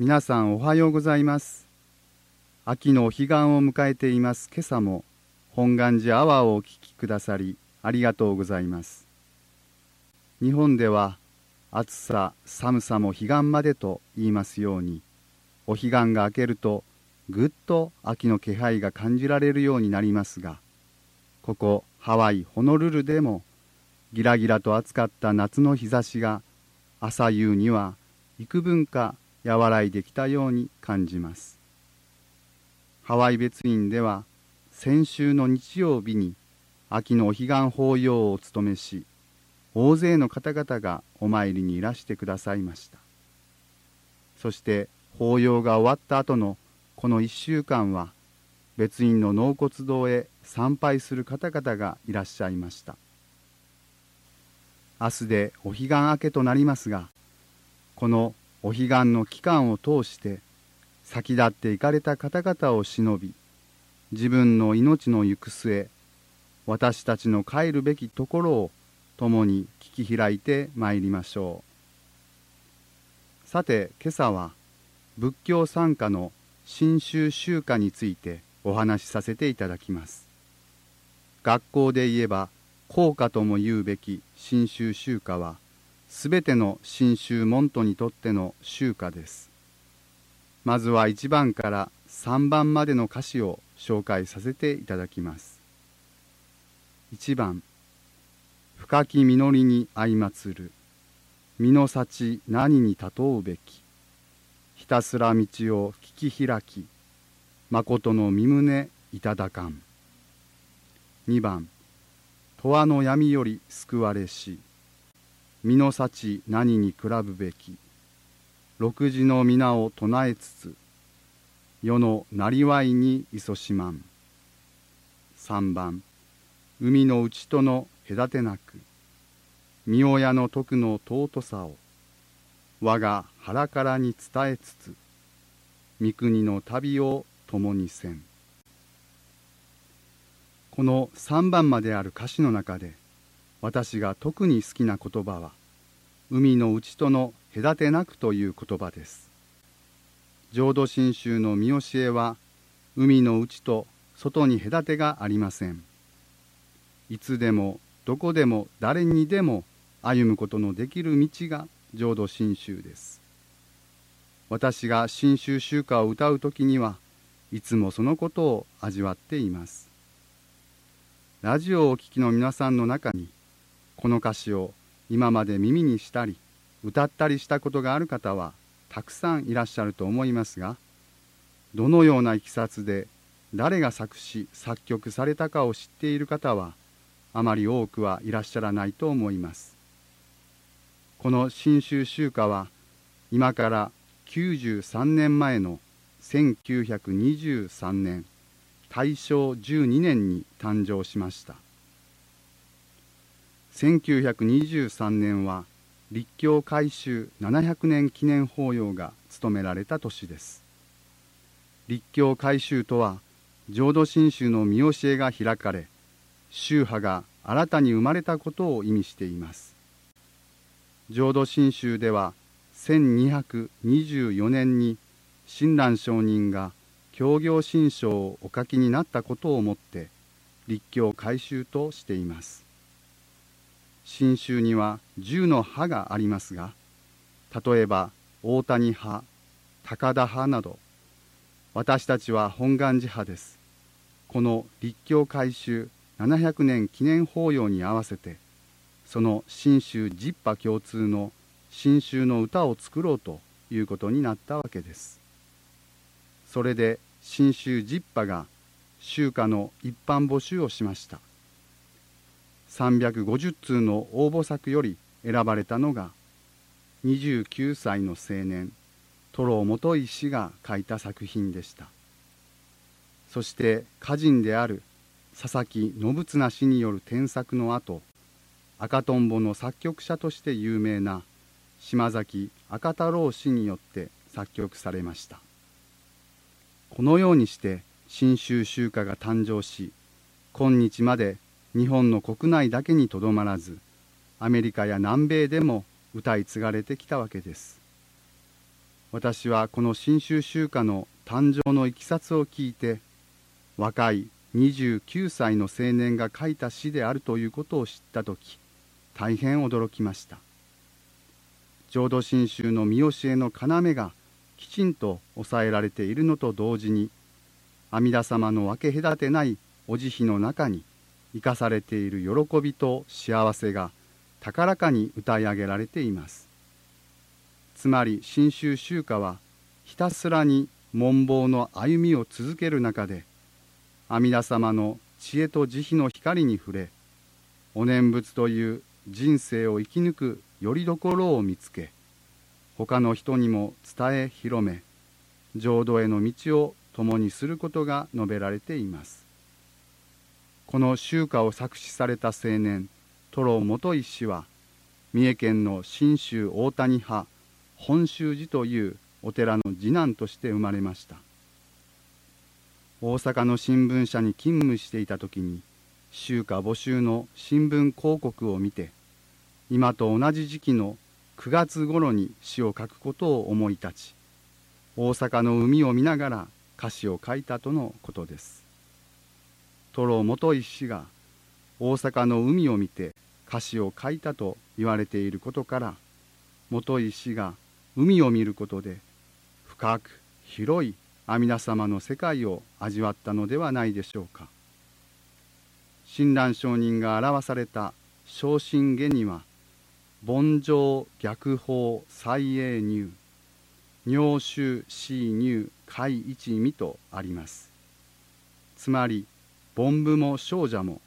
皆さんおはようございます。秋のお彼岸を迎えています。今朝も本願寺アワーをお聞きくださりありがとうございます。日本では暑さ寒さも彼岸までと言いますようにお彼岸が明けるとぐっと秋の気配が感じられるようになりますがここハワイホノルルでもギラギラと暑かった夏の日差しが朝夕には幾分か和らいできたように感じます。ハワイ別院では先週の日曜日に秋のお彼岸法要をお務めし大勢の方々がお参りにいらしてくださいました。そして法要が終わった後のこの一週間は別院の納骨堂へ参拝する方々がいらっしゃいました。明日でお彼岸明けとなりますがこのお彼岸の期間を通して先立って行かれた方々を忍び自分の命の行く末私たちの帰るべきところを共に聞き開いてまいりましょう。さて今朝は仏教参加の新宗宗歌についてお話しさせていただきます。学校で言えば校歌とも言うべき新宗宗歌はすべての新宗門徒にとっての宗歌です。まずは1番から3番までの歌詞を紹介させていただきます。1番深き実りに相まつる。身の幸何に例うべき。ひたすら道を聞き開き誠の身旨いただかん。2番永遠の闇より救われし。身の幸何に比ぶべき。六時の皆を唱えつつ世のなりわいにいそしまん。三番海の内との隔てなく御親の徳の尊さを我が腹からに伝えつつ三国の旅を共にせん。この3番まである歌詞の中で私が特に好きな言葉は海の内との隔てなくという言葉です。浄土真宗の見教えは海の内と外に隔てがありません。いつでもどこでも誰にでも歩むことのできる道が浄土真宗です。私が真宗宗歌を歌う時にはいつもそのことを味わっています。ラジオをお聴きの皆さんの中にこの歌詞を今まで耳にしたり歌ったりしたことがある方はたくさんいらっしゃると思いますがどのようないきさつで誰が作詞作曲されたかを知っている方はあまり多くはいらっしゃらないと思います。この新州集歌は今から93年前の1923年大正12年に誕生しました。1923年は立教改修700年記念法要が務められた年です。立教改修とは浄土真宗の見教えが開かれ宗派が新たに生まれたことを意味しています。浄土真宗では1224年に親鸞上人が教行新書をお書きになったことをもって立教改修としています。新宗には10の派がありますが例えば大谷派高田派など私たちは本願寺派です。この立教改修700年記念法要に合わせてその新宗十派共通の新宗の歌を作ろうということになったわけです。それで新州十派が集歌の一般募集をしました。350通の応募作より選ばれたのが29歳の青年トロ元井氏が書いた作品でした。そして歌人である佐々木信綱氏による添削の後赤とんぼの作曲者として有名な島崎赤太郎氏によって作曲されました。このようにして新州集歌が誕生し今日まで日本の国内だけにとどまらずアメリカや南米でも歌い継がれてきたわけです。私はこの新州集歌の誕生のいきさつを聞いて若い29歳の青年が書いた詩であるということを知った時大変驚きました。浄土真宗の見教えの要がきちんと抑えられているのと同時に阿弥陀様の分け隔てないお慈悲の中に生かされている喜びと幸せが高らかに歌い上げられています。つまり新宗宗歌はひたすらに文房の歩みを続ける中で阿弥陀様の知恵と慈悲の光に触れお念仏という人生を生き抜くよりどころを見つけ他の人にも伝え広め浄土への道を共にすることが述べられています。この宗歌を作詞された青年トロ元一氏は三重県の信州大谷派本州寺というお寺の次男として生まれました。大阪の新聞社に勤務していた時に週歌募集の新聞広告を見て今と同じ時期の9月頃に詩を書くことを思い立ち大阪の海を見ながら歌詞を書いたとのことです。トロ元一氏が大阪の海を見て歌詞を書いたと言われていることから元一氏が海を見ることで深く広い阿弥陀様の世界を味わったのではないでしょうか。親鸞上人が表された昇進下には凡上逆法最栄入尿臭死入海一味とあります。つまり凡夫も少者も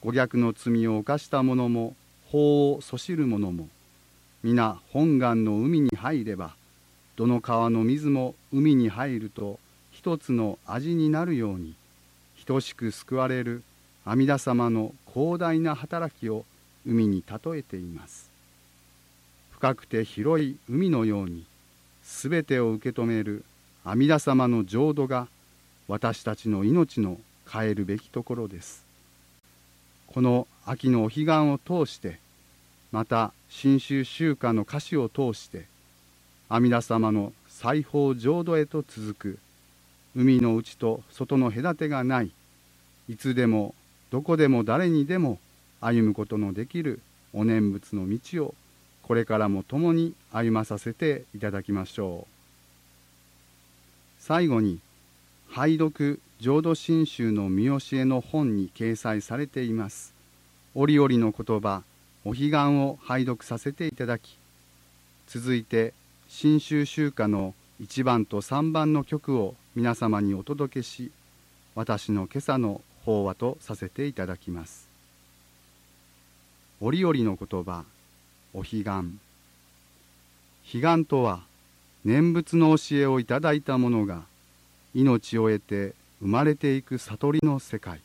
五逆の罪を犯した者も法をそしる者も皆本願の海に入ればどの川の水も海に入ると一つの味になるように等しく救われる阿弥陀様の広大な働きを海に例えています。深くて広い海のように全てを受け止める阿弥陀様の浄土が私たちの命の変えるべきところです。この秋のお彼岸を通してまた新州集歌の歌詞を通して阿弥陀様の西方浄土へと続く海の内と外の隔てがないいつでもどこでも誰にでも歩むことのできるお念仏の道をこれからも共に歩まさせていただきましょう。最後に拝読浄土真宗の見教えの本に掲載されています。折々の言葉お彼岸を拝読させていただき続いて新州集歌の1番と3番の曲を皆様にお届けし私の今朝の法話とさせていただきます。折々の言葉お彼岸。彼岸とは念仏の教えをいただいた者が命を得て生まれていく悟りの世界。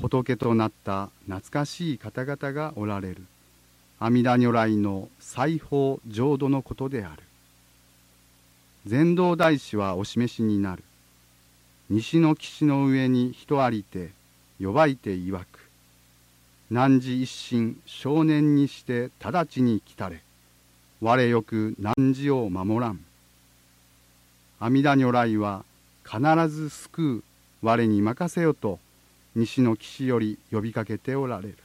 仏となった懐かしい方々がおられる。阿弥陀如来の西方浄土のことである。禅道大師はお示しになる。西の岸の上に人ありて呼ばいて曰く。汝一心少年にして直ちに来たれ。我よく汝を守らん。阿弥陀如来は必ず救う我に任せよと西の岸より呼びかけておられる。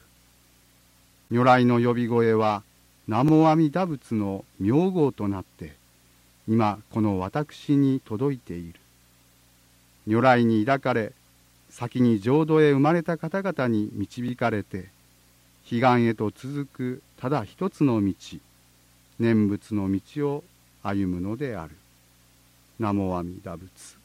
如来の呼び声は南無阿弥陀仏の名号となって今この私に届いている。如来に抱かれ先に浄土へ生まれた方々に導かれて彼岸へと続くただ一つの道念仏の道を歩むのである。南無阿弥陀仏。